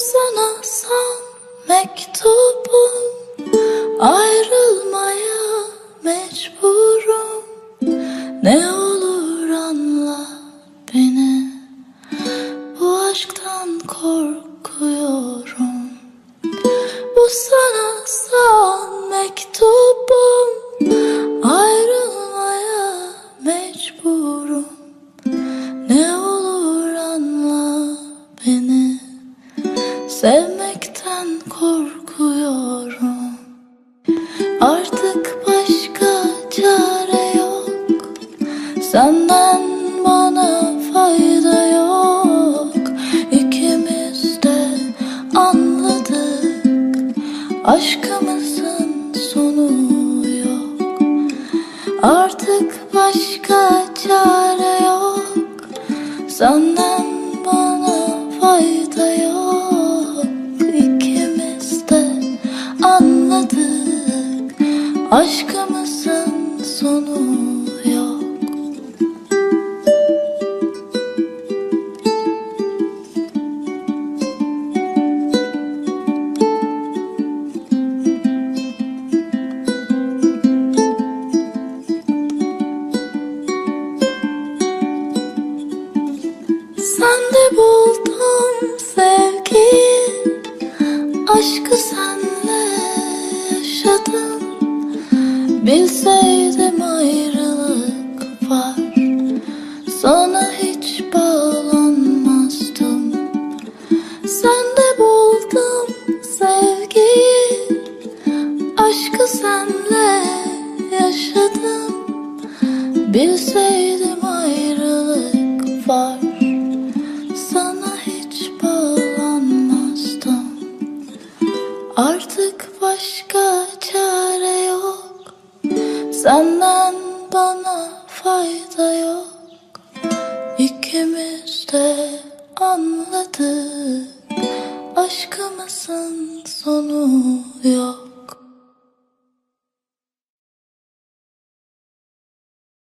sana son mektubum. Ayrılmaya mecburum. Ne olur anla beni. Bu aşktan korkuyorum. Bu sana son mektubum Sevmekten korkuyorum. Artık başka çare yok. Senden bana fayda yok. İkimiz de anladık. Aşkımızın sonu yok. Artık başka çare yok. Senden sonu yok. Sen de buldum sevgiyi Aşkı senle yaşadım Bilseydim ayrılık var. Sana hiç bağlanmazdım. Sen de buldum sevgiyi. Aşkı senle yaşadım. Bilseydim ayrılık var. Sana hiç bağlanmazdım. Artık Senden bana fayda yok. İkimiz de anladık. Aşkımızın sonu yok